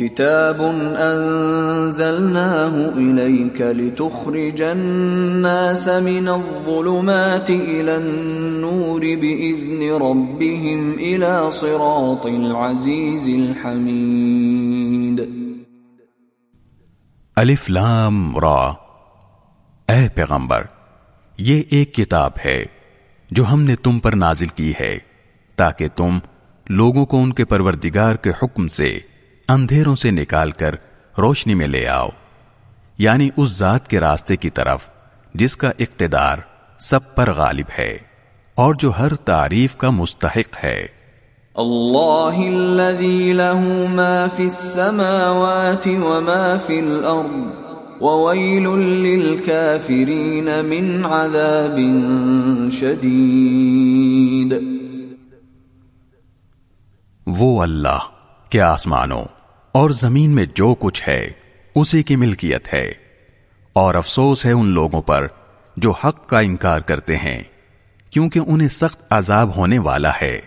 كتاب أنزلناه إليك لتخرج الناس من الظلمات إلى النور بإذن ربهم إلى صراط العزيز الحميد الف لام را۔ اے پیغمبر، یہ ایک کتاب ہے جو ہم نے تم پر نازل کی ہے تاکہ تم لوگوں کو ان کے پروردگار کے حکم سے اندھیروں سے نکال کر روشنی میں لے آؤ۔ یعنی اس ذات کے راستے کی طرف جس کا اقتدار سب پر غالب ہے اور جو ہر تعریف کا مستحق ہے۔ اللہ الذي له ما في السماوات وما في الأرض وويل للكافرين من عذاب شديد وہ اللہ کے آسمانوں اور زمین میں جو کچھ ہے، اسی کی ملکیت ہے۔ اور افسوس ہے ان لوگوں پر جو حق کا انکار کرتے ہیں، کیونکہ انہیں سخت عذاب ہونے والا ہے۔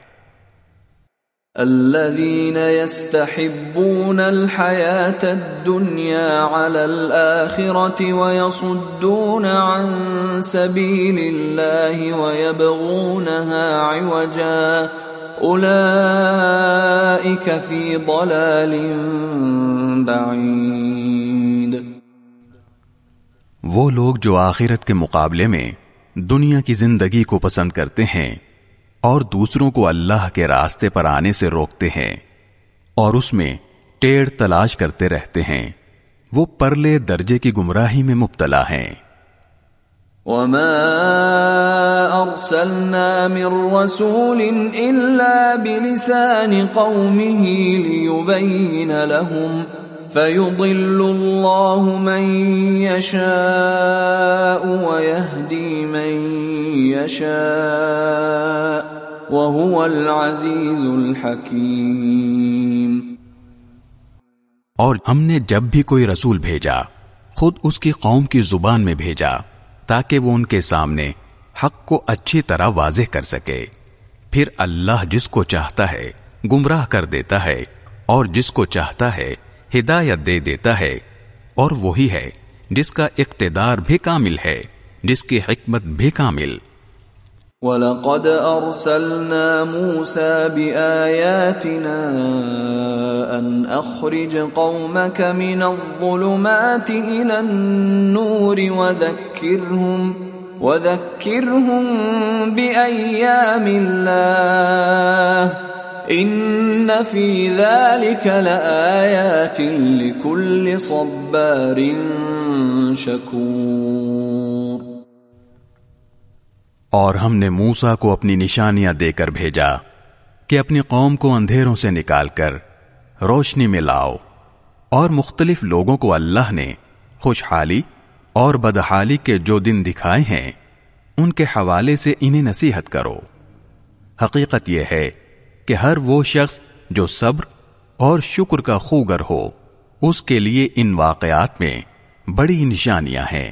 الذين يستحبون الحياة الدنيا على الآخرة ويصدون عن سبيل الله ويبغونها عوجا. في ضلال بعيد. وہ لوگ جو آخرت کے مقابلے میں دنیا کی زندگی کو پسند کرتے ہیں اور دوسروں کو اللہ کے راستے پر آنے سے روکتے ہیں اور اس میں ٹیڑھ تلاش کرتے رہتے ہیں وہ پرلے درجے کی گمراہی میں مبتلا ہیں۔ وما ارسلنا من رسول الا بلسان قومه ليبين لهم فيضل الله من يشاء ويهدي من يشاء وهو العزيز الحكيم اور ہم نے جب بھی کوئی رسول بھیجا، خود اس کی قوم کی زبان میں بھیجا تاکہ وہ ان کے سامنے حق کو اچھی طرح واضح کر سکے۔ پھر اللہ جس کو چاہتا ہے، گمراہ کر دیتا ہے، اور جس کو چاہتا ہے، ہدایت دے دیتا ہے۔ اور وہی ہے، جس کا اقتدار بھی کامل ہے، جس کی حکمت بھی کامل۔ وَلَقَدْ أَرْسَلْنَا مُوسَى بِآيَاتِنَا أَنْ أَخْرِجْ قَوْمَكَ مِنَ الظُّلُمَاتِ إِلَى النُّورِ وَذَكِّرْهُمْ وَذَكِّرْهُمْ بِأَيَّامِ اللَّهِ إِنَّ فِي ذَلِكَ لَآيَاتٍ لِكُلِّ صَبَّارٍ شَكُورٍ اور ہم نے موسا کو اپنی نشانیاں دے کر بھیجا کہ اپنی قوم کو اندھیروں سے نکال کر روشنی میں لاؤ اور مختلف لوگوں کو اللہ نے خوشحالی اور بدحالی کے جو دن دکھائے ہیں، ان کے حوالے سے انہیں نصیحت کرو۔ حقیقت یہ ہے کہ ہر وہ شخص جو صبر اور شکر کا خوگر ہو، اس کے لیے ان واقعات میں بڑی نشانیاں ہیں۔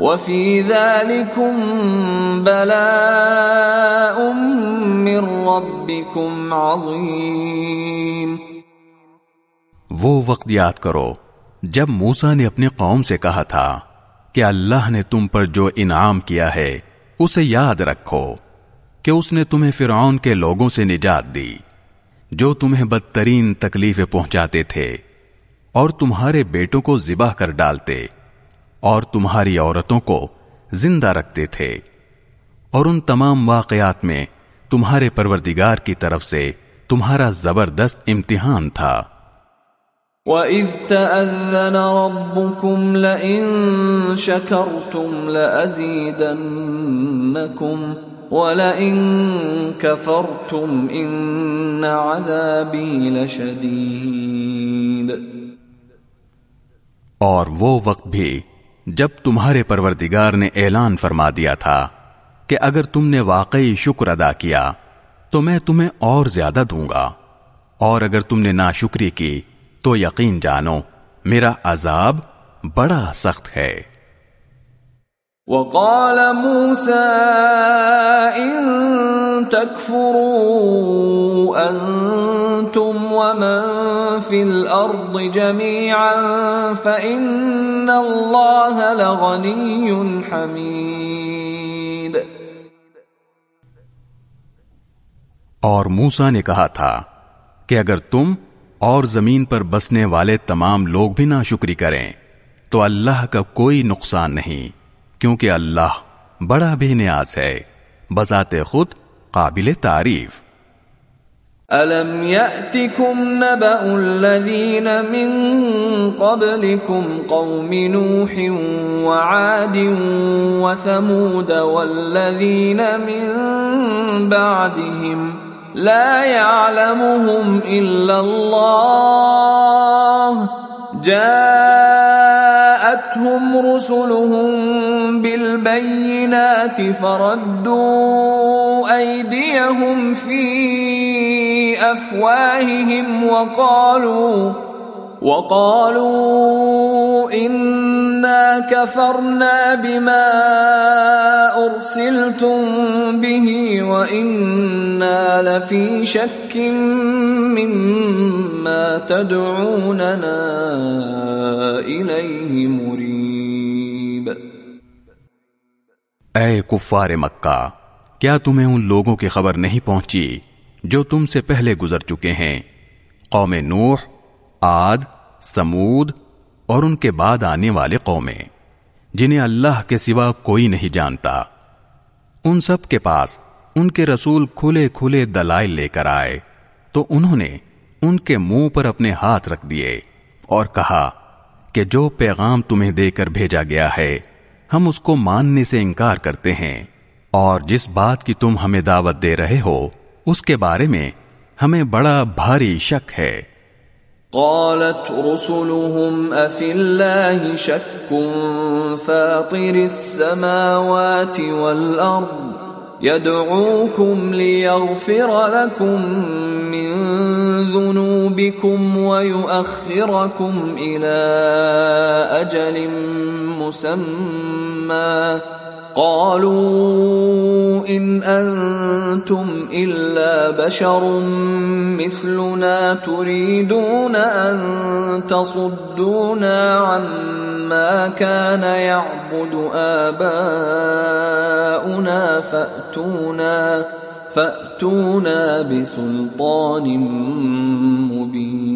وفي ذلكم بلاء من ربكم عظيم۔ وہ وقت یاد کرو، جب موسا نے اپنی قوم سے کہا تھا کہ اللہ نے تم پر جو انعام کیا ہے، اسے یاد رکھو کہ اس نے تمہیں فرعون کے لوگوں سے نجات دی، جو تمہیں بدترین تکلیفیں پہنچاتے تھے اور تمہارے بیٹوں کو ذبح کر ڈالتے۔ اور تمہاری عورتوں کو زندہ رکھتے تھے۔ اور ان تمام واقعات میں تمہارے پروردگار کی طرف سے تمہارا زبردست امتحان تھا۔ وَإِذْ تَأَذَّنَ رَبُّكُمْ لَئِن شَكَرْتُمْ لَأَزِيدَنَّكُمْ وَلَئِن كَفَرْتُمْ إِنَّ عَذَابِي لَشَدِيدٌ۔ اور وہ وقت بھی جب تمہارے پروردگار نے اعلان فرما دیا تھا کہ اگر تم نے واقعی شکر ادا کیا، تو میں تمہیں اور زیادہ دوں گا۔ اور اگر تم نے ناشکری کی، تو یقین جانو، میرا عذاب بڑا سخت ہے۔ وقال موسى، إن تكفروا أنتم ومن في الأرض جميعا فإن الله لغني حميد۔ اور موسا نے کہا تھا کہ اگر تم اور زمین پر بسنے والے تمام لوگ بھی نہ شکری کریں، تو اللہ کا کوئی نقصان نہیں، کیونکہ اللہ بڑا بھی نیاز ہے، بذات خود قابل تعریف۔ أَلَمْ يَأْتِكُمْ نَبَأُ الَّذِينَ مِن قَبْلِكُمْ قَوْمِ نُوحٍ وَعَادٍ وَثَمُودَ وَالَّذِينَ مِن بَعْدِهِمْ لا يعلمهم إلا الله جاءتهم رسلهم بالبينات فردوا أيديهم في أفواههم وقالوا وقالوا إنا كفرنا بما أرسلتم به وإنا لفي شك مما تدعوننا إليه مريب. اے کفار مکہ، کیا تمہیں ان لوگوں کی خبر نہیں پہنچی؟ جو تم سے پہلے گزر چکے ہیں۔ قوم نوح آد سمود اور ان کے بعد آنے والے قومیں، جنہیں اللہ کے سوا کوئی نہیں جانتا۔ ان سب کے پاس ان کے رسول کھلے کھلے دلائل لے کر آئے۔ تو انہوں نے ان کے منہ پر اپنے ہاتھ رکھ دیے اور کہا کہ جو پیغام تمہیں دے کر بھیجا گیا ہے، ہم اس کو ماننے سے انکار کرتے ہیں۔ اور جس بات کی تم ہمیں دعوت دے رہے ہو اس کے بارے میں ہمیں بڑا بھاری شک ہے۔ قالت رسلهم أفي الله شك فاطر السماوات والأرض؟ يدعوكم ليغفر لكم من ذنوبكم ويؤخركم إلى أجل مسمى. قالوا ان انتم الا بشر مثلنا تريدون ان تصدونا عما كان يعبد اباؤنا فاتونا فاتونا بسلطان مبين.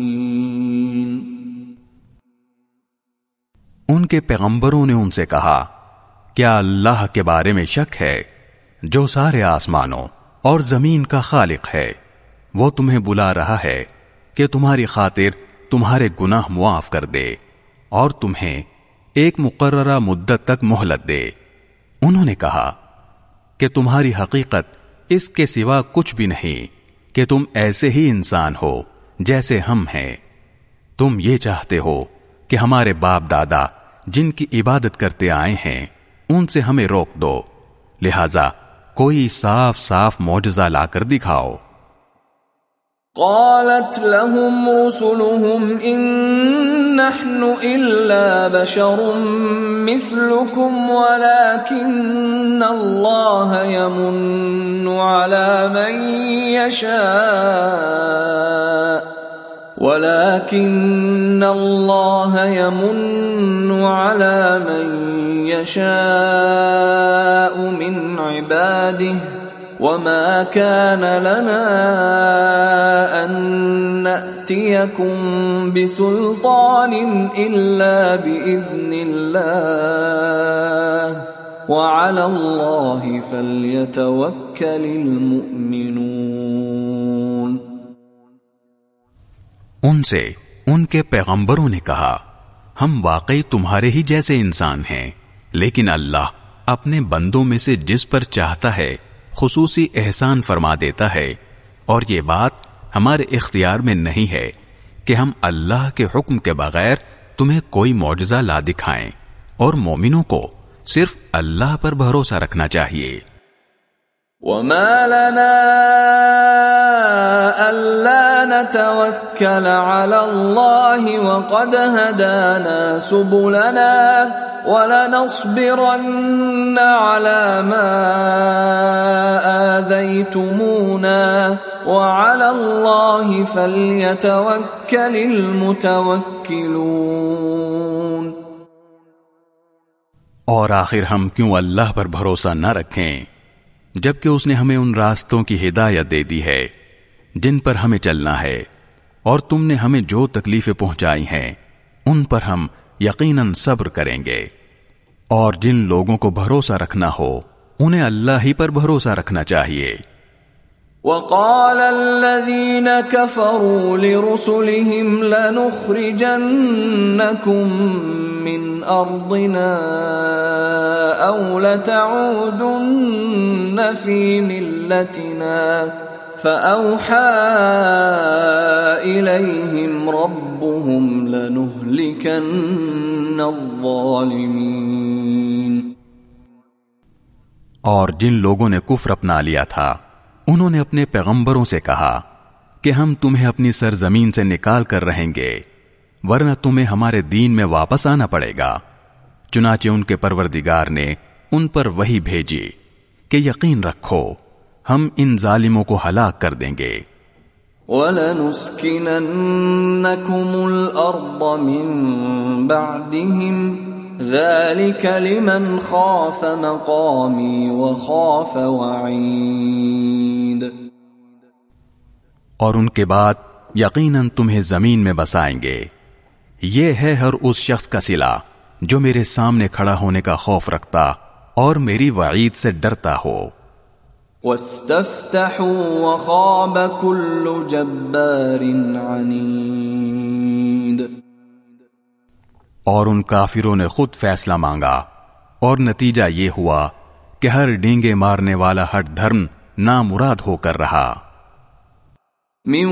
ان کے پیغمبروں نے ان سے کہا کیا اللہ کے بارے میں شک ہے جو سارے آسمانوں اور زمین کا خالق ہے؟ وہ تمہیں بلا رہا ہے کہ تمہاری خاطر تمہارے گناہ معاف کر دے اور تمہیں ایک مقررہ مدت تک مہلت دے۔ انہوں نے کہا، کہ تمہاری حقیقت اس کے سوا کچھ بھی نہیں، کہ تم ایسے ہی انسان ہو جیسے ہم ہیں۔ تم یہ چاہتے ہو کہ ہمارے باپ دادا جن کی عبادت کرتے آئے ہیں ان سے ہمیں روک دو۔ لہذا کوئی صاف صاف معجزہ لا کر دکھاؤ۔ قالت لهم رسلهم إن نحن إلا بشر مثلكم ولكن الله يمن على من يشاء ولكن الله يمن على من يشاء من عباده وما كان لنا أن نأتيكم بسلطان إلا بإذن الله وعلى الله فليتوكل المؤمنون ان سے ان کے پیغمبروں نے کہا، ہم واقعی تمہارے ہی جیسے انسان ہیں۔ لیکن اللہ اپنے بندوں میں سے جس پر چاہتا ہے خصوصی احسان فرما دیتا ہے۔ اور یہ بات ہمارے اختیار میں نہیں ہے کہ ہم اللہ کے حکم کے بغیر تمہیں کوئی معجزہ لا دکھائیں۔ اور مومنوں کو صرف اللہ پر بھروسہ رکھنا چاہیے۔ وما لنا ألا نتوكل على الله وقد هدانا سبلنا ولنصبرن على ما آذيتمونا وعلى الله فليتوكل المتوكلون اور آخر ہم کیوں اللہ پر بھروسہ نہ رکھیں؟ جبکہ اس نے ہمیں ان راستوں کی ہدایت دے دی ہے، جن پر ہمیں چلنا ہے، اور تم نے ہمیں جو تکلیفیں پہنچائی ہیں، ان پر ہم یقیناً صبر کریں گے۔ اور جن لوگوں کو بھروسہ رکھنا ہو، انہیں اللہ ہی پر بھروسہ رکھنا چاہیے۔ وقال الذين كفروا لرسلهم لنخرجنكم من أرضنا أو لتعودن في ملتنا فأوحى إليهم ربهم لنهلكن الظالمين اور جن لوگوں نے کفر اپنا لیا تھا انہوں نے اپنے پیغمبروں سے کہا کہ ہم تمہیں اپنی سرزمین سے نکال کر رہیں گے، ورنہ تمہیں ہمارے دین میں واپس آنا پڑے گا۔ چنانچہ ان کے پروردگار نے ان پر وہی بھیجی کہ یقین رکھو، ہم ان ظالموں کو ہلاک کر دیں گے۔ وَلَنُسْكِنَنَّكُمُ الْأَرْضَ مِن بَعْدِهِمْ ذلك لمن خاف مقامي وخاف وعيد. اور ان کے بعد یقیناً تمہیں زمین میں بسائیں گے۔ یہ ہے ہر اس شخص کا سلا جو میرے سامنے کھڑا ہونے کا خوف رکھتا اور میری وعید سے ڈرتا ہو۔ واستفتحوا وخاب كل جبار عنید اور ان کافروں نے خود فیصلہ مانگا اور نتیجہ یہ ہوا کہ ہر ڈینگے مارنے والا ہٹ دھرم نامراد ہو کر رہا۔ من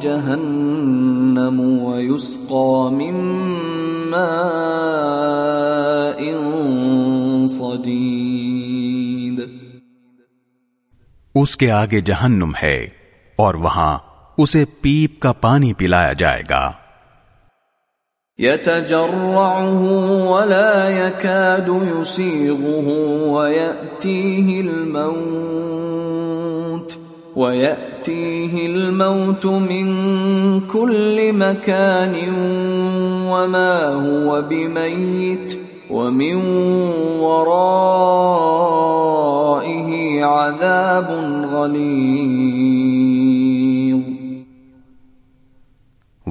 جہنم من ماء صدید۔ اس کے آگے جہنم ہے اور وہاں اسے پیپ کا پانی پلایا جائے گا۔ يتجرعه ولا يكاد يسيغه ويأتيه الموت ويأتيه الموت من كل مكان، وما هو بميت، ومن ورائه عذاب غليظ۔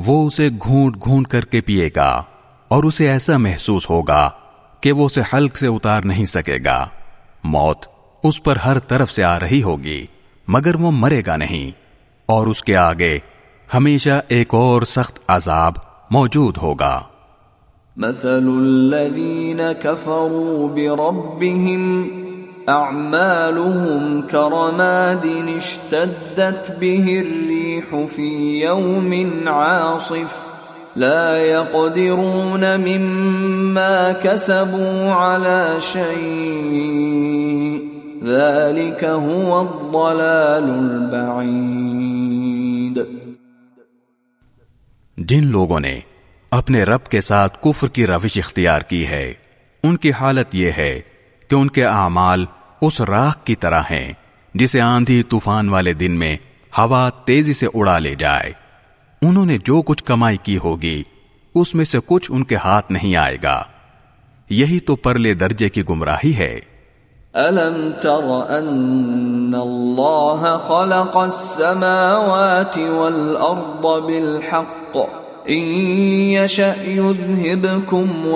وہ اسے گھونٹ گھونٹ کر کے پیے گا اور اسے ایسا محسوس ہوگا کہ وہ اسے حلق سے اتار نہیں سکے گا۔ موت اس پر ہر طرف سے آ رہی ہوگی، مگر وہ مرے گا نہیں۔ اور اس کے آگے ہمیشہ ایک اور سخت عذاب موجود ہوگا۔ مثل الذين كفروا بربهم اعمالهم كرماد اشتدت به الريح في يوم عاصف. لا يقدرون مما كسبوا على شيء. ذلك هو الضلال البعيد. جن لوگوں نے اپنے رب کے ساتھ کفر کی روش اختیار کی ہے، ان کی حالت یہ ہے کہ ان کے اعمال اس راک کی طرح ہیں، جسے آندھی طوفان والے دن میں ہوا تیزی سے اڑا لے جائے۔ انہوں نے جو کچھ کمائی کی ہوگی، اس میں سے کچھ ان کے ہاتھ نہیں آئے گا۔ یہی تو پرلے درجے کی گمراہی ہے۔ ألم تر أن الله خلق السماوات والأرض بالحق؟ يشأ يذهبكم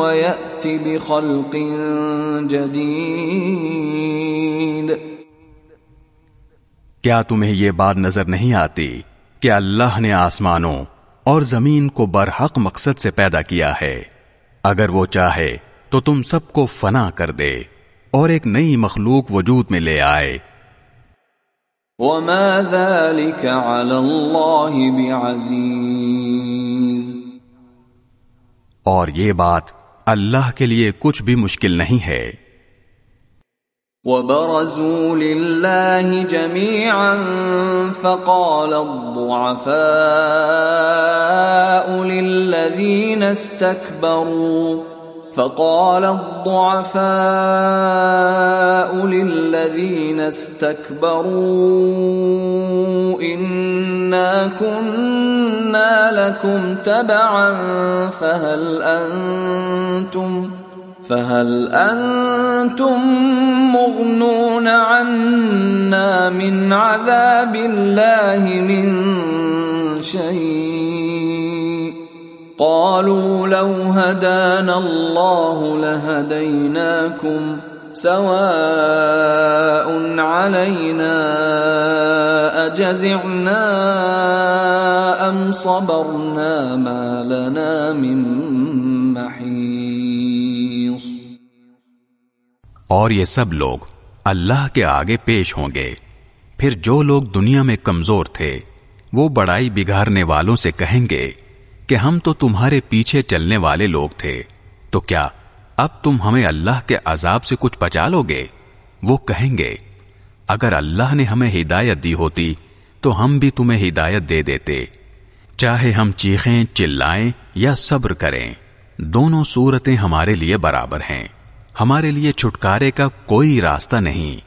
بخلق جديد کیا تمہیں یہ بات نظر نہیں آتی کہ اللہ نے آسمانوں اور زمین کو برحق مقصد سے پیدا کیا ہے؟ اگر وہ چاہے تو تم سب کو فنا کر دے اور ایک نئی مخلوق وجود میں لے آئے۔ وما ذلك على الله بعزيز اور یہ بات اللہ کے لیے کچھ بھی مشکل نہیں ہے۔ وبرزوا لله جميعا فقال الضعفاء للذين استكبروا فقال الضعفاء للذين استكبروا إنا كنا لكم تبعا فهل أنتم فهل أنتم مغنون عنا من عذاب الله من شيء قالوا لو هدانا الله لهديناكم سواء علينا أجزعنا أم صبرنا ما لنا من محيص. اور یہ سب لوگ اللہ کے آگے پیش ہوں گے۔ پھر جو لوگ دنیا میں کمزور تھے، وہ بڑائی بگاڑنے والوں سے کہیں گے کہ ہم تو تمہارے پیچھے چلنے والے لوگ تھے، تو کیا اب تم ہمیں اللہ کے عذاب سے کچھ بچا لو گے وہ کہیں گے، اگر اللہ نے ہمیں ہدایت دی ہوتی، تو ہم بھی تمہیں ہدایت دے دیتے۔ چاہے ہم چیخیں، چلائیں یا صبر کریں، دونوں صورتیں ہمارے لیے برابر ہیں۔ ہمارے لیے چھٹکارے کا کوئی راستہ نہیں۔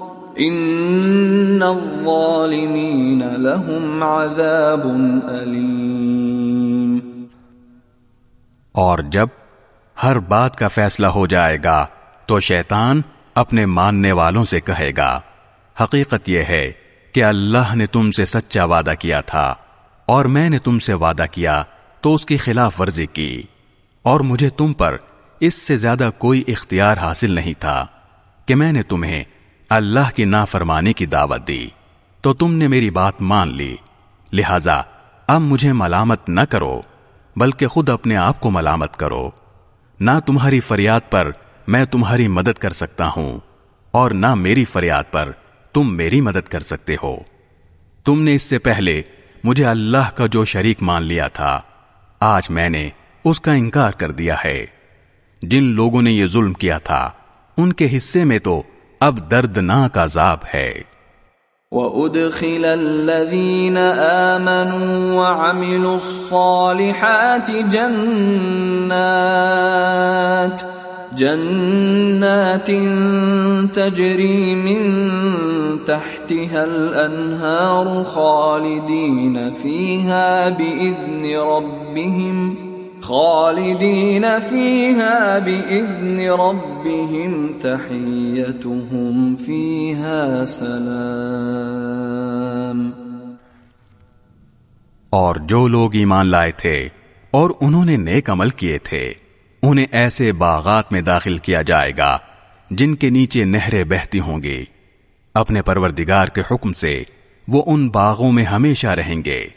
ان الظالمین لهم عذاب علیم اور جب ہر بات کا فیصلہ ہو جائے گا، تو شیطان اپنے ماننے والوں سے کہے گا، حقیقت یہ ہے کہ اللہ نے تم سے سچا وعدہ کیا تھا، اور میں نے تم سے وعدہ کیا، تو اس کی خلاف ورزی کی، اور مجھے تم پر اس سے زیادہ کوئی اختیار حاصل نہیں تھا کہ میں نے تمہیں اللہ کی نافرمانی کی دعوت دی، تو تم نے میری بات مان لی۔ لہذا اب مجھے ملامت نہ کرو، بلکہ خود اپنے آپ کو ملامت کرو۔ نہ تمہاری فریاد پر میں تمہاری مدد کر سکتا ہوں، اور نہ میری فریاد پر تم میری مدد کر سکتے ہو۔ تم نے اس سے پہلے مجھے اللہ کا جو شریک مان لیا تھا، آج میں نے اس کا انکار کر دیا ہے۔ جن لوگوں نے یہ ظلم کیا تھا، ان کے حصے میں تو اب دردناک عذاب ہے۔ وَأُدْخِلَ الَّذِينَ آمَنُوا وَعَمِلُوا الصَّالِحَاتِ جَنَّاتِ، جنات تجري من تحتها الأنهار خالدين فيها بإذن ربهم خالدین فیہا بإذن ربهم تحیتهم فیہا سلام اور جو لوگ ایمان لائے تھے اور انہوں نے نیک عمل کیے تھے، انہیں ایسے باغات میں داخل کیا جائے گا جن کے نیچے نہریں بہتی ہوں گی۔ اپنے پروردگار کے حکم سے وہ ان باغوں میں ہمیشہ رہیں گے۔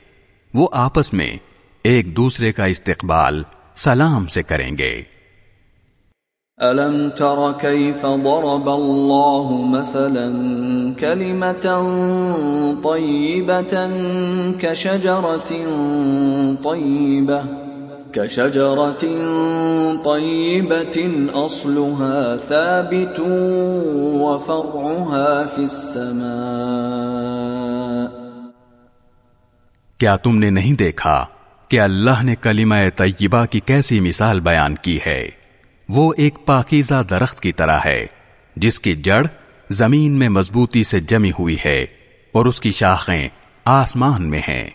وہ آپس میں ایک دوسرے کا استقبال سلام سے کریں گے۔ أَلَمْ تَرَ كَيْفَ ضَرَبَ اللَّهُ مَثَلًا كَلِمَةً طَيِّبَةً كَشَجَرَةٍ طَيِّبَةٍ كَشَجَرَةٍ طَيِّبَةٍ أَصْلُهَا ثَابِتٌ وَفَرْعُهَا فِي السَّمَاءِ کیا تم نے نہیں دیکھا؟ کہ اللہ نے کلمہ طیبہ کی کیسی مثال بیان کی ہے۔ وہ ایک پاکیزہ درخت کی طرح ہے، جس کی جڑ زمین میں مضبوطی سے جمی ہوئی ہے اور اس کی شاخیں آسمان میں ہیں۔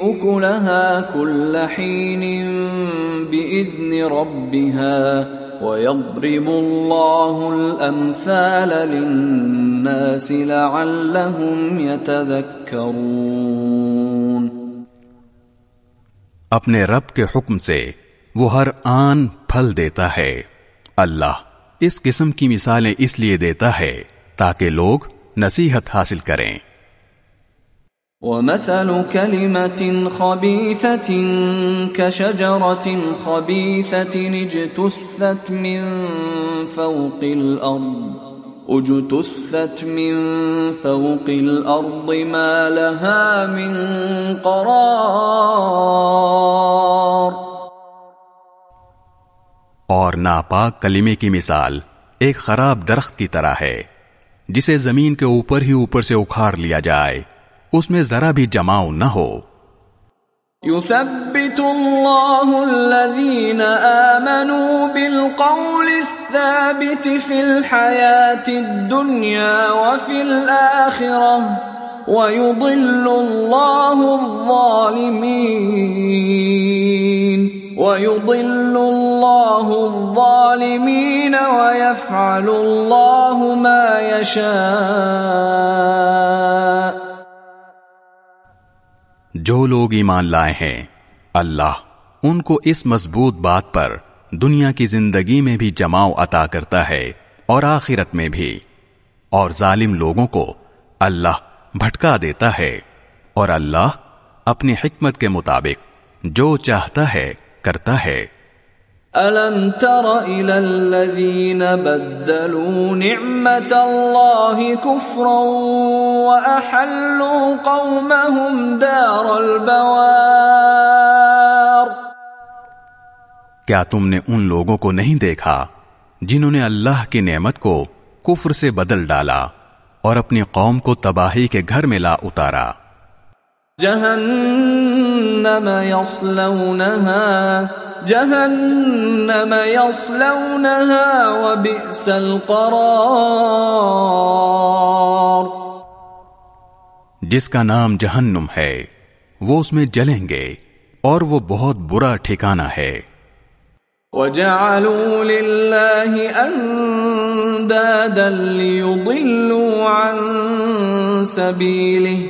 اکلها کل حین بإذن ربها۔ وَيَضْرِبُ اللَّهُ الْأَمْثَالَ لِلنَّاسِ لَعَلَّهُمْ يَتَذَكَّرُونَ اپنے رب کے حکم سے وہ ہر آن پھل دیتا ہے۔ اللہ اس قسم کی مثالیں اس لیے دیتا ہے تاکہ لوگ نصیحت حاصل کریں۔ ومثل كلمة خبيثة كشجرة خبيثة اجتثت من فوق الأرض، اجتثت من فوق الأرض ما لها من قرار. اور ناپاک کلمے کی مثال ایک خراب درخت کی طرح ہے، جسے زمین کے اوپر ہی اوپر سے اکھاڑ لیا جائے۔ اس میں ذرا بھی جماؤ نہ ہو۔ يثبت الله الذين آمنوا بالقول الثابت في الحياة الدنيا وفي الآخرة ويضل الله الظالمين ويضل الله الظالمين ويفعل الله ما يشاء جو لوگ ایمان لائے ہیں، اللہ ان کو اس مضبوط بات پر دنیا کی زندگی میں بھی جماؤ عطا کرتا ہے اور آخرت میں بھی۔ اور ظالم لوگوں کو اللہ بھٹکا دیتا ہے اور اللہ اپنی حکمت کے مطابق جو چاہتا ہے کرتا ہے۔ أَلَمْ تَرَ إِلَى الَّذِينَ بَدَّلُوا نِعْمَةَ اللَّهِ كُفْرًا وَأَحَلُّوا قَوْمَهُمْ دَارَ الْبَوَارِ۔ کیا تم نے ان لوگوں کو نہیں دیکھا جنہوں نے اللہ کی نعمت کو کفر سے بدل ڈالا اور اپنی قوم کو تباہی کے گھر میں لا اتارا؟ جہنم يصلونها جہنم يصلونها وبئس القرار۔ جس کا نام جہنم ہے وہ اس میں جلیں گے اور وہ بہت برا ٹھکانہ ہے۔ وجعلوا لله اندادا ليضلوا عن سبيله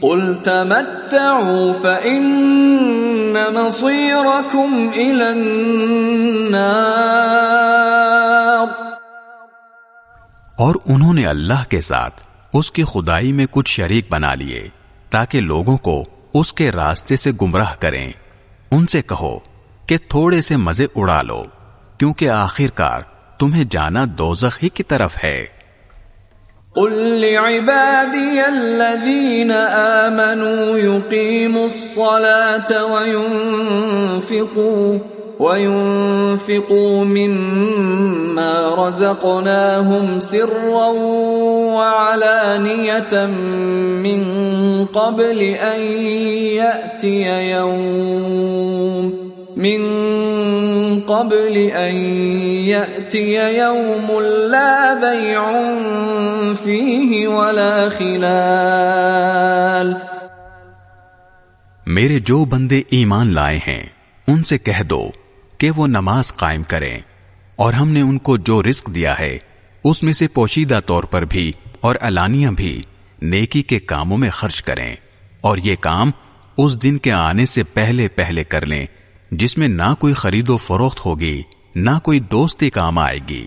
قل تمتعوا فإن مصيركم إلى النار اور انہوں نے اللہ کے ساتھ اس کی خدائی میں کچھ شریک بنا لیے تاکہ لوگوں کو اس کے راستے سے گمراہ کریں۔ ان سے کہو کہ تھوڑے سے مزے اڑا لو، کیونکہ آخر کار تمہیں جانا دوزخ ہی کی طرف ہے۔ قل لعبادي الذين آمنوا يقيموا الصلاة وينفقوا وينفقوا مما رزقناهم سرا وعلانية من قبل أن يأتي يوم من قبل ان ياتي يوم لا بيع فيه ولا خلال میرے جو بندے ایمان لائے ہیں، ان سے کہہ دو کہ وہ نماز قائم کریں۔ اور ہم نے ان کو جو رزق دیا ہے، اس میں سے پوشیدہ طور پر بھی اور علانیہ بھی نیکی کے کاموں میں خرچ کریں۔ اور یہ کام اس دن کے آنے سے پہلے پہلے کر لیں، جس میں نہ کوئی خرید و فروخت ہوگی، نہ کوئی دوستی کام آئے گی۔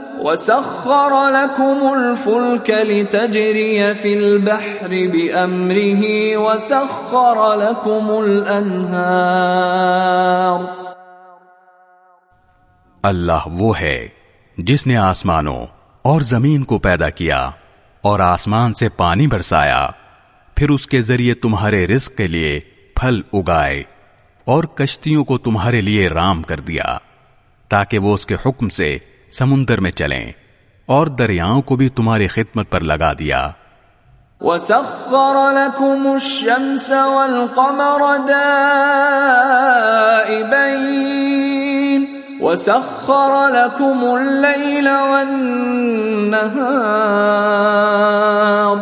وسخر لكم الفلك لتجري في البحر بأمره وسخر لكم الأنهار اللہ وہ ہے جس نے آسمانوں اور زمین کو پیدا کیا اور آسمان سے پانی برسایا، پھر اس کے ذریعے تمہارے رزق کے لیے پھل اگائے اور کشتیوں کو تمہارے لیے رام کر دیا، تاکہ وہ اس کے حکم سے سمندر میں چلیں اور دریاؤں کو بھی تمہاری خدمت پر لگا دیا۔ وسخر لكم الشمس والقمر دائبين وسخر لكم الليل والنهار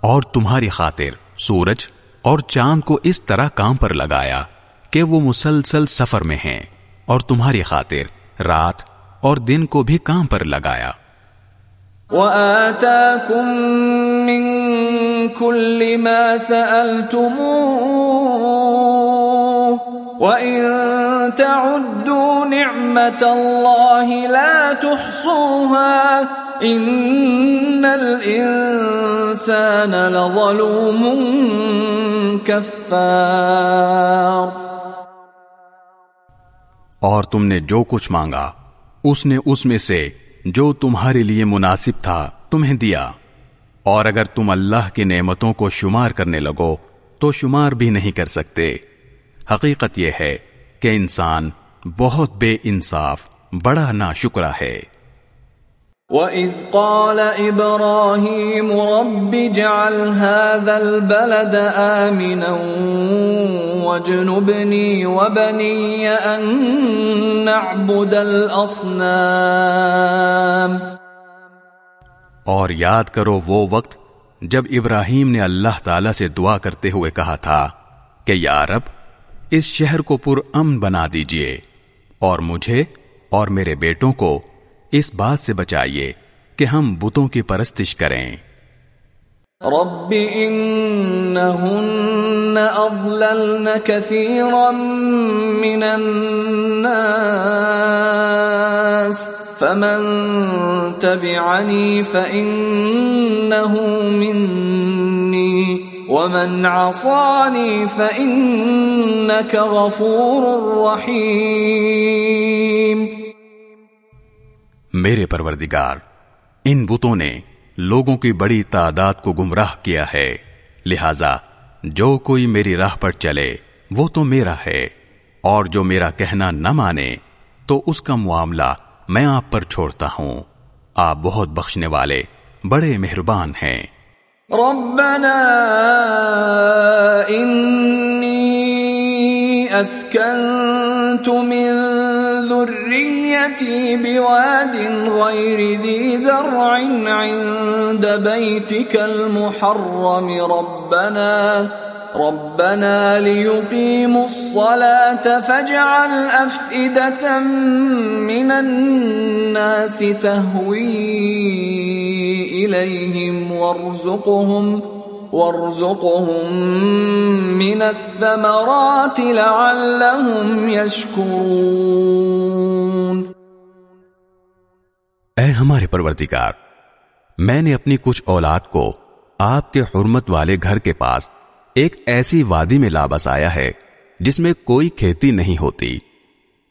اور تمہاری خاطر سورج اور چاند کو اس طرح کام پر لگایا کہ وہ مسلسل سفر میں ہیں اور تمہاری خاطر رات اور دن کو بھی کام پر لگایا۔ وَآتَاكُم مِّن كُلِّ مَا سَأَلْتُمُوهُ وَإِن تَعُدُّوا نِعْمَةَ اللَّهِ لَا تُحْصُوهَا إِنَّ الْإِنسَانَ لَظَلُومٌ كَفَّارٌ اور تم نے جو کچھ مانگا، اس نے اس میں سے جو تمہارے لیے مناسب تھا تمہیں دیا۔ اور اگر تم اللہ کی نعمتوں کو شمار کرنے لگو، تو شمار بھی نہیں کر سکتے۔ حقیقت یہ ہے کہ انسان بہت بے انصاف، بڑا نا شکرا ہے۔ وَإِذْ قَالَ إِبْرَاهِيمُ رَبِّ جَعَلْ هَذَا الْبَلَدَ آمِنًا وَاجْنُبْنِي وَبَنِيَّ أَن نَّعْبُدَ الْأَصْنَامَ اور یاد کرو وہ وقت جب ابراہیم نے اللہ تعالی سے دعا کرتے ہوئے کہا تھا کہ یا رب، اس شہر کو پر امن بنا دیجیے اور مجھے اور میرے بیٹوں کو اس بات سے بچائیے کہ ہم بتوں کی پرستش کریں۔ رب انہن اضللن كثيرا من الناس، فمن تبعني فإنه مني ومن عصاني فإنك غفور رحيم میرے پروردگار، ان بتوں نے لوگوں کی بڑی تعداد کو گمراہ کیا ہے۔ لہذا، جو کوئی میری راہ پر چلے، وہ تو میرا ہے۔ اور جو میرا کہنا نہ مانے، تو اس کا معاملہ میں آپ پر چھوڑتا ہوں۔ آپ بہت بخشنے والے، بڑے مہربان ہیں۔ ربنا انی اسکنت من ذریتی بواد غیر ذی زرع عند بیتک المحرم. ربنا ربنا ليقيموا الصلاة فاجعل أفئدة من الناس تهوي إليهم وارزقهم. وارزقهم من الثمرات لعلهم يشكرون۔ اے ہمارے پروردگار، میں نے اپنی کچھ اولاد کو آپ کے حرمت والے گھر کے پاس ایک ایسی وادی میں لا بسایا ہے جس میں کوئی کھیتی نہیں ہوتی۔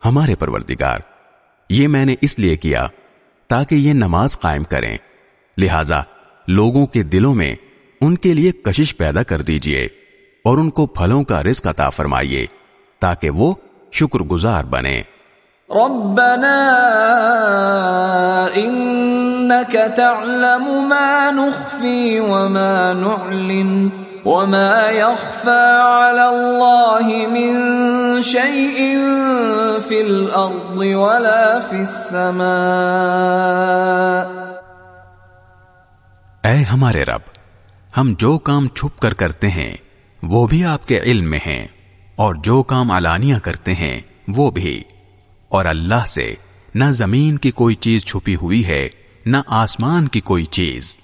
ہمارے پروردگار، یہ میں نے اس لیے کیا تاکہ یہ نماز قائم کریں۔ لہذا لوگوں کے دلوں میں ان کے لیے کشش پیدا کر دیجیے اور ان کو پھلوں کا رزق عطا فرمائیے تاکہ وہ شکر گزار بنے۔ ربنا انك تعلم ما نخفي وما نعلن وما يخفى على الله من شيء في الارض ولا في السماء۔ اے ہمارے رب ہم جو کام چھپ کر کرتے ہیں، وہ بھی آپ کے علم میں ہیں، اور جو کام علانیہ کرتے ہیں، وہ بھی۔ اور اللہ سے نہ زمین کی کوئی چیز چھپی ہوئی ہے، نہ آسمان کی کوئی چیز۔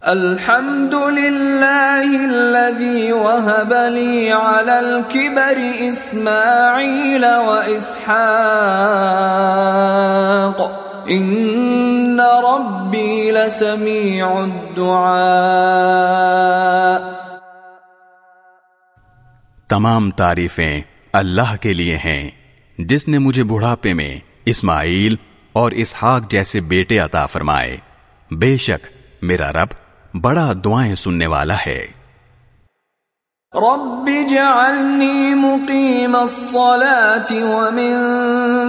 الحمد للہ الذي وهب لي على الكبر اسماعيل واسحاق ان ربي لسميع الدعاء تمام تعریفیں اللہ کے لیے ہیں۔ جس نے مجھے بڑھاپے میں اسماعیل اور اسحاق جیسے بیٹے عطا فرمائے بے شک میرا رب بڑا دعائیں سننے والا ہے۔ رب جعلنی مقیم الصلاة ومن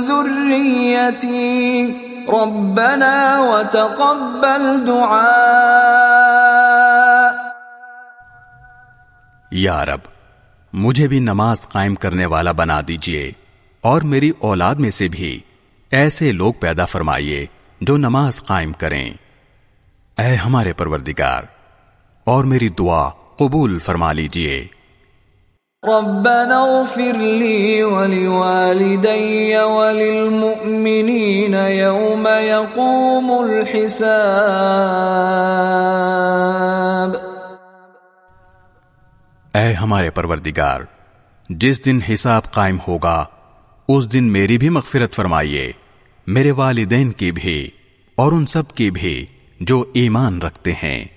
ذریتی ربنا وتقبل دعاء. یا رب، مجھے بھی نماز قائم کرنے والا بنا دیجیے، اور میری اولاد میں سے بھی ایسے لوگ پیدا فرمائیے جو نماز قائم کریں۔ اے ہمارے پروردگار، اور میری دعا قبول فرما لیجیے۔ ربنا اغفر لي ولوالدي وللمؤمنين يوم يقوم الحساب. اے ہمارے پروردگار، جس دن حساب قائم ہوگا، اس دن میری بھی مغفرت فرمائیے، میرے والدین کی بھی اور ان سب کی بھی جو ایمان رکھتے ہیں۔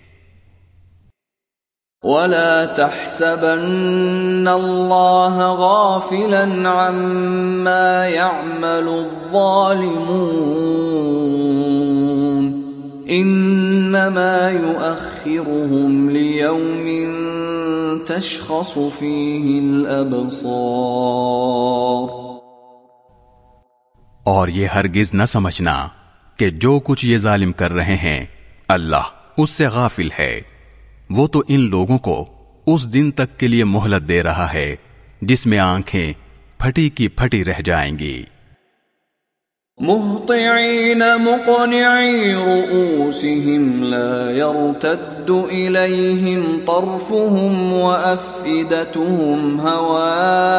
ولا تحسبن الله غافلا عما يعمل الظالمون انما يؤخرهم ليوم تشخص فيه الابصار اور یہ ہرگز نہ سمجھنا کہ جو کچھ یہ ظالم کر رہے ہیں، اللہ اس سے غافل ہے۔ وہ تو ان لوگوں کو اس دن تک کے لیے مہلت دے رہا ہے جس میں آنکھیں پھٹی کی پھٹی رہ جائیں گی۔ مهطعين مقنعي رؤوسهم لا يرتد إليهم طرفهم وأفئدتهم هواء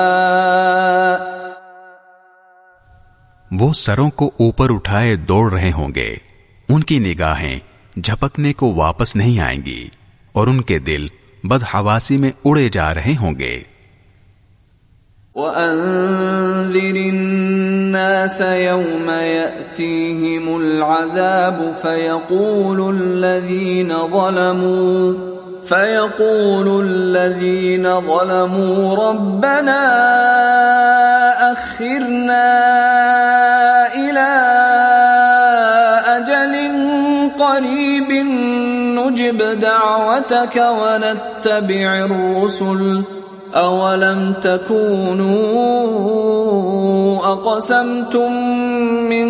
وہ سروں کو اوپر اٹھائے دوڑ رہے ہوں گے ان کی نگاہیں جھپکنے کو واپس نہیں آئیں گی۔ اور ان کے دل بدحواسی میں اڑے جا رہے ہوں گے۔ وأنذر الناس يوم يأتيهم العذاب فيقول الذين ظلموا، فيقول الذين ظلموا، ربنا أخرنا إلى نجب دعوتك ونتبع الرسل اولم تكونوا اقسمتم من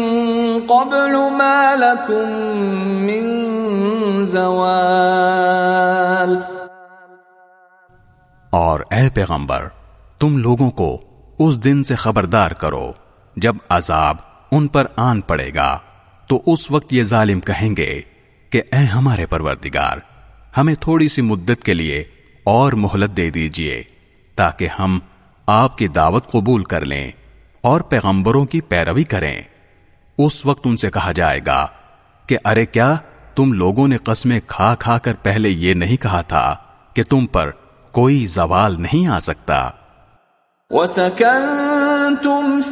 قبل ما لكم من زوال اور اے پیغمبر، تم لوگوں کو اس دن سے خبردار کرو، جب عذاب ان پر آن پڑے گا، تو اس وقت یہ ظالم کہیں گے کہ اے ہمارے پروردگار، ہمیں تھوڑی سی مدت کے لیے اور مہلت دے دیجیے، تاکہ ہم آپ کی دعوت قبول کر لیں اور پیغمبروں کی پیروی کریں۔ اس وقت ان سے کہا جائے گا کہ ارے کیا تم لوگوں نے قسمیں کھا کھا کر پہلے یہ نہیں کہا تھا کہ تم پر کوئی زوال نہیں آ سکتا؟ وسكنتم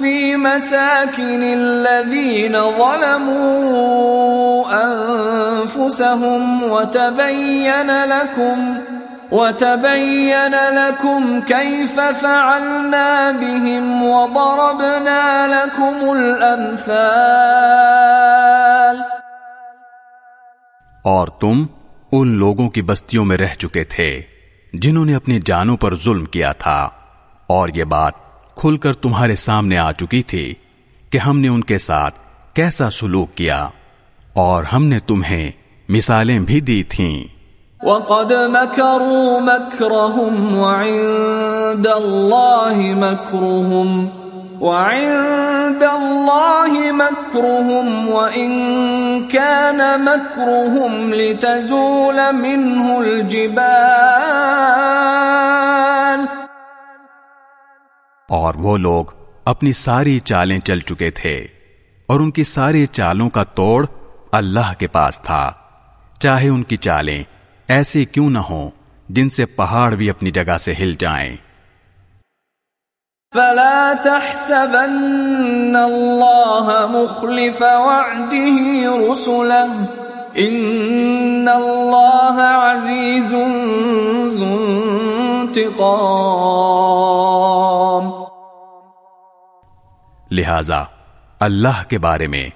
في مساكن الذين ظلموا أنفسهم وتبين لكم وتبين لكم كيف فعلنا بهم وضربنا لكم الأمثال اور تم ان لوگوں کی بستیوں میں رہ چکے تھے جنہوں نے اپنی جانوں پر ظلم کیا تھا اور یہ بات کھل کر تمہارے سامنے آ چکی تھی کہ ہم نے ان کے ساتھ کیسا سلوک کیا اور ہم نے تمہیں مثالیں بھی دی تھیں۔ وقد مكروا مكرهم وعند الله مكرهم وعند الله مكرهم وإن كان مكرهم لتزول منه الجبال اور وہ لوگ اپنی ساری چالیں چل چکے تھے اور ان کی ساری چالوں کا توڑ اللہ کے پاس تھا۔ چاہے ان کی چالیں ایسی کیوں نہ ہوں جن سے پہاڑ بھی اپنی جگہ سے ہل جائیں۔ فلا تحسبن اللہ مخلف وعده رسله، ان اللہ عزیز ذو انتقام۔ لہذا اللہ کے بارے میں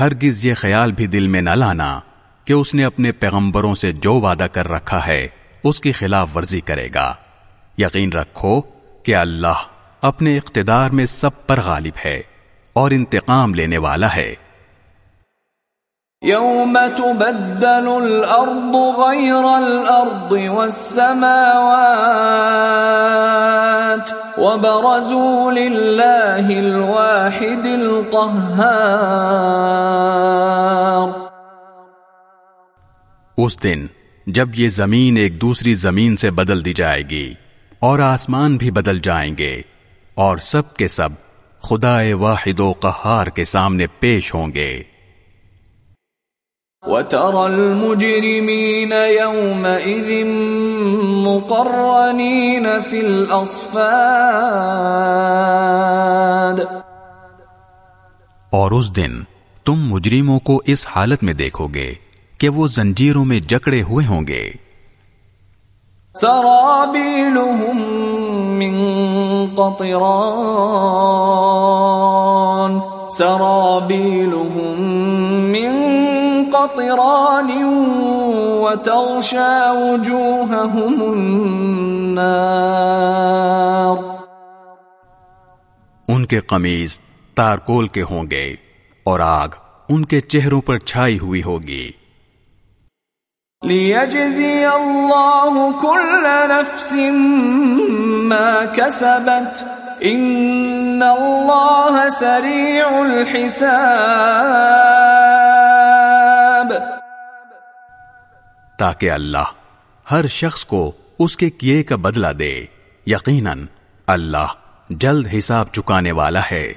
ہرگز یہ خیال بھی دل میں نہ لانا کہ اس نے اپنے پیغمبروں سے جو وعدہ کر رکھا ہے، اس کی خلاف ورزی کرے گا۔ یقین رکھو کہ اللہ اپنے اقتدار میں سب پر غالب ہے اور انتقام لینے والا ہے۔ يوم تبدل الأرض غير الأرض والسماوات وبرزوا لله الواحد القهار. اس دن جب یہ زمین ایک دوسری زمین سے بدل دی جائے گی اور آسمان بھی بدل جائیں گے اور سب کے سب خدا واحد و قہار کے سامنے پیش ہوں گے۔ وَتَرَى الْمُجْرِمِينَ يَوْمَئِذٍ مُقَرَّنِينَ فِي الْأَصْفَادِ. اور اس دن تم مجرموں کو اس حالت میں دیکھو گے کہ وہ زنجیروں میں جکڑے ہوئے ہوں گے۔ سرابيلهم من قطران. سرابيلهم من قطران وتغشى وجوههم النار. ان کے قمیض تارکول کے ہوں گے اور آگ ان کے چہروں پر چھائی ہوئی ہوگی۔ ليجزي الله كل نفس ما كسبت ان الله سريع الحساب تاکہ اللہ ہر شخص کو اس کے کیے کا بدلہ دے۔ یقیناً اللہ جلد حساب چکانے والا ہے۔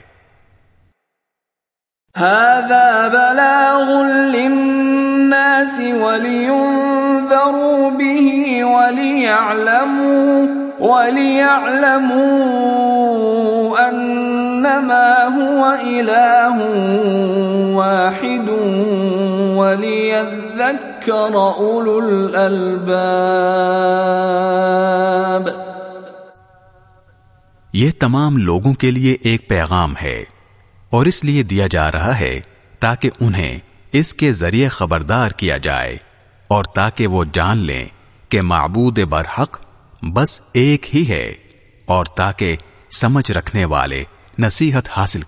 هذا بلاغ للناس ولينذروا به وليعلموا وليعلموا أنما هو إله واحد وليذكر أولو الألباب. یہ تمام لوگوں کے لیے ایک پیغام ہے اور اس لیے دیا جا رہا ہے تاکہ انہیں اس کے ذریعے خبردار کیا جائے اور تاکہ وہ جان لیں کہ معبود برحق بس ایک ہی ہے اور تاکہ سمجھ رکھنے والے نصیحت حاصل